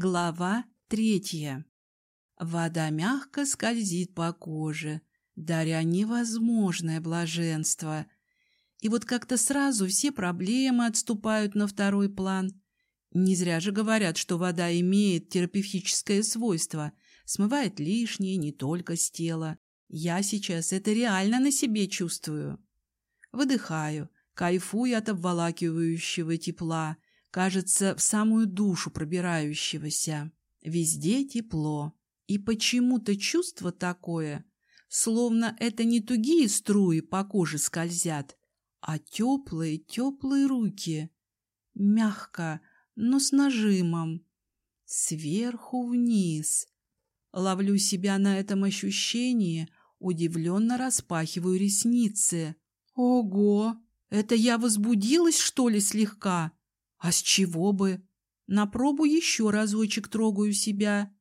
Глава третья. Вода мягко скользит по коже, даря невозможное блаженство. И вот как-то сразу все проблемы отступают на второй план. Не зря же говорят, что вода имеет терапевтическое свойство, смывает лишнее не только с тела. Я сейчас это реально на себе чувствую. Выдыхаю, кайфую от обволакивающего тепла, кажется, в самую душу пробирающегося. Везде тепло. И почему-то чувство такое, словно это не тугие струи по коже скользят, а теплые-теплые руки. Мягко, но с нажимом. Сверху вниз. Ловлю себя на этом ощущении, удивленно распахиваю ресницы. Ого! Это я возбудилась, что ли, слегка? А с чего бы? На пробу еще разочек трогаю себя.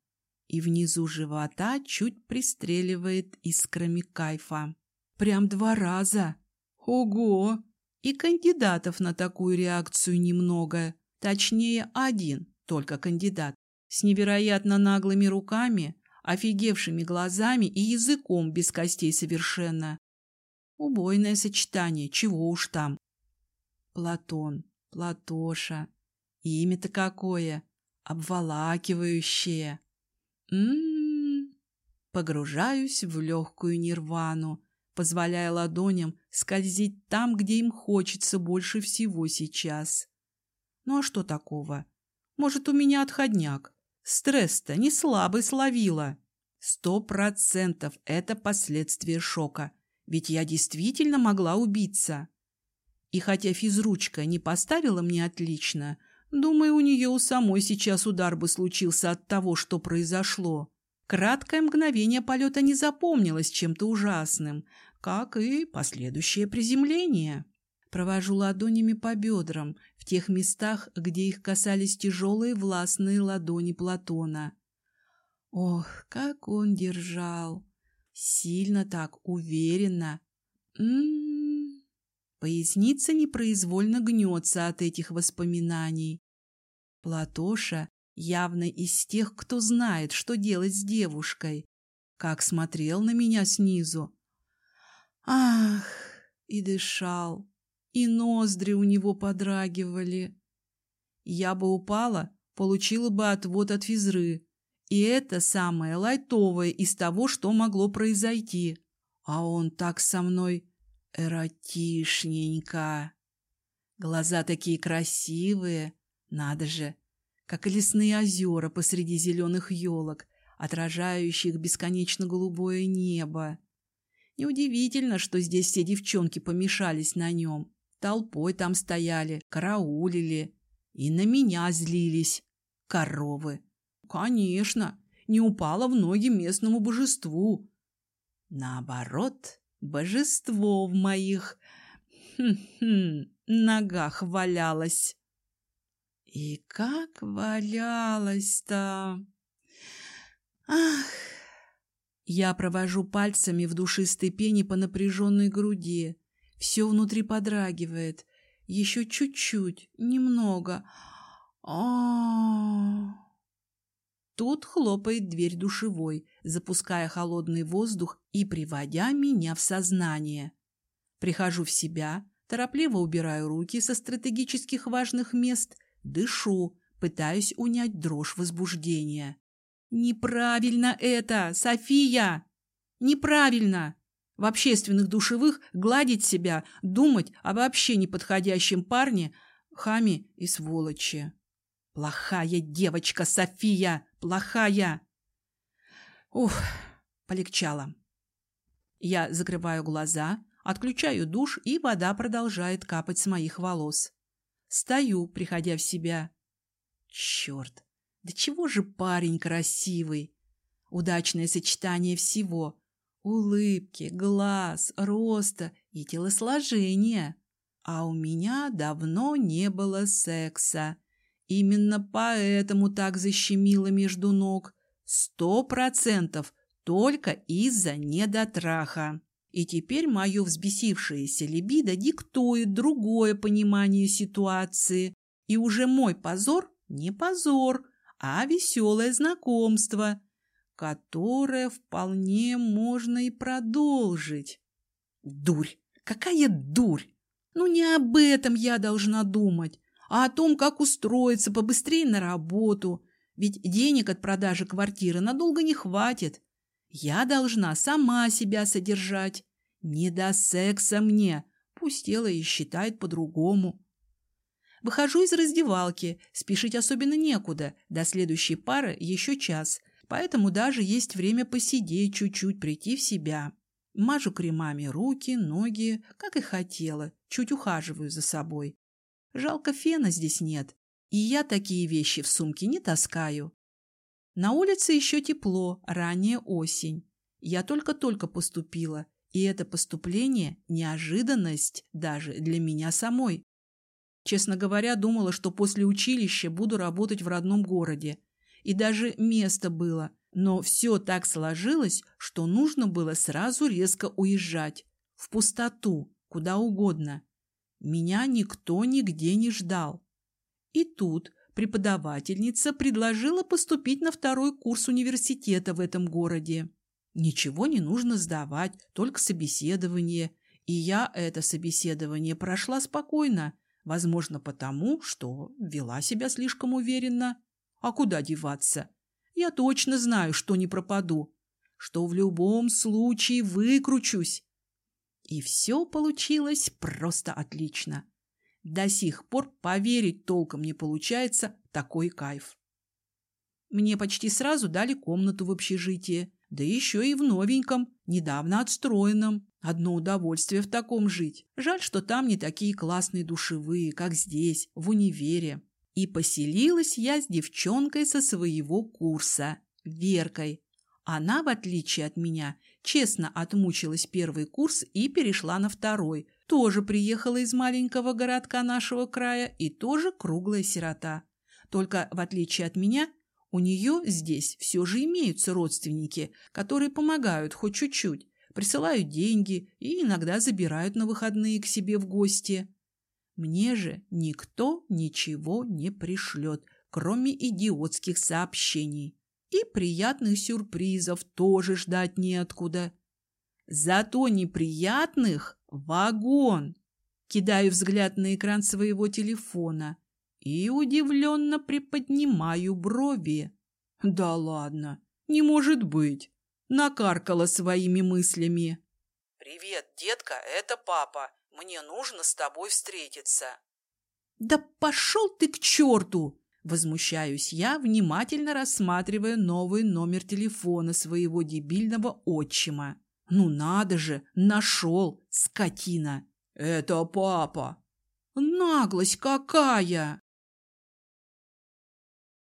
И внизу живота чуть пристреливает искрами кайфа. Прям два раза. Ого! И кандидатов на такую реакцию немного. Точнее, один только кандидат. С невероятно наглыми руками, офигевшими глазами и языком без костей совершенно. Убойное сочетание, чего уж там. Платон, Платоша. Имя-то какое! Обволакивающее. М-м-м. Погружаюсь в легкую нирвану, позволяя ладоням скользить там, где им хочется больше всего сейчас. Ну а что такого? Может, у меня отходняк? Стресс-то не слабый словила. Сто процентов это последствия шока, ведь я действительно могла убиться. И хотя физручка не поставила мне отлично, думаю, у нее у самой сейчас удар бы случился от того, что произошло. Краткое мгновение полета не запомнилось чем-то ужасным, как и последующее приземление. Провожу ладонями по бедрам, в тех местах, где их касались тяжелые властные ладони Платона. Ох, как он держал! Сильно так, уверенно. М-м-м! Поясница непроизвольно гнется от этих воспоминаний. Платоша явно из тех, кто знает, что делать с девушкой. Как смотрел на меня снизу. Ах, и дышал, и ноздри у него подрагивали. Я бы упала, получила бы отвод от физры. И это самое лайтовое из того, что могло произойти. А он так со мной Эротишненько. Глаза такие красивые, надо же, как лесные озера посреди зеленых елок, отражающих бесконечно голубое небо. Неудивительно, что здесь все девчонки помешались на нем. Толпой там стояли, караулили и на меня злились. Коровы. Конечно, не упала в ноги местному божеству. Наоборот, Божество в моих ногах валялось. И как валялось-то! Ах! Я провожу пальцами в душистой пене по напряженной груди. Все внутри подрагивает. Еще чуть-чуть, немного. А Тут хлопает дверь душевой, запуская холодный воздух и приводя меня в сознание. Прихожу в себя, торопливо убираю руки со стратегических важных мест, дышу, пытаюсь унять дрожь возбуждения. «Неправильно это, София! Неправильно! В общественных душевых гладить себя, думать о вообще неподходящем парне, хаме и сволочи. Плохая девочка, София, плохая. Ух, полегчало. Я закрываю глаза, отключаю душ, и вода продолжает капать с моих волос. Стою, приходя в себя. Черт, да чего же парень красивый! Удачное сочетание всего. Улыбки, глаз, роста и телосложения. А у меня давно не было секса. Именно поэтому так защемило между ног. Сто процентов только из-за недотраха. И теперь мое взбесившееся либидо диктует другое понимание ситуации. И уже мой позор не позор, а веселое знакомство, которое вполне можно и продолжить. Дурь! Какая дурь! Ну не об этом я должна думать, а о том, как устроиться побыстрее на работу. Ведь денег от продажи квартиры надолго не хватит. Я должна сама себя содержать. Не до секса мне. Пусть тело и считает по-другому. Выхожу из раздевалки. Спешить особенно некуда. До следующей пары еще час. Поэтому даже есть время посидеть чуть-чуть, прийти в себя. Мажу кремами руки, ноги, как и хотела. Чуть ухаживаю за собой. Жалко, фена здесь нет. И я такие вещи в сумке не таскаю. На улице еще тепло, ранняя осень. Я только-только поступила, и это поступление – неожиданность даже для меня самой. Честно говоря, думала, что после училища буду работать в родном городе. И даже место было. Но все так сложилось, что нужно было сразу резко уезжать. В пустоту, куда угодно. Меня никто нигде не ждал. И тут преподавательница предложила поступить на второй курс университета в этом городе. Ничего не нужно сдавать, только собеседование. И я это собеседование прошла спокойно, возможно, потому, что вела себя слишком уверенно. А куда деваться? Я точно знаю, что не пропаду, что в любом случае выкручусь. И все получилось просто отлично. До сих пор поверить толком не получается такой кайф. Мне почти сразу дали комнату в общежитии, да еще и в новеньком, недавно отстроенном. Одно удовольствие в таком жить. Жаль, что там не такие классные душевые, как здесь, в универе. И поселилась я с девчонкой со своего курса, Веркой. Она, в отличие от меня, честно отмучилась первый курс и перешла на второй, тоже приехала из маленького городка нашего края и тоже круглая сирота. Только, в отличие от меня, у нее здесь все же имеются родственники, которые помогают хоть чуть-чуть, присылают деньги и иногда забирают на выходные к себе в гости. Мне же никто ничего не пришлет, кроме идиотских сообщений. Приятных сюрпризов тоже ждать неоткуда. Зато неприятных Вагон! Кидаю взгляд на экран своего телефона и удивленно приподнимаю брови. Да ладно, не может быть. Накаркала своими мыслями. «Привет, детка, это папа. Мне нужно с тобой встретиться». «Да пошел ты к черту!» Возмущаюсь я, внимательно рассматривая новый номер телефона своего дебильного отчима. Ну надо же, нашел, скотина. Это папа. Наглость какая!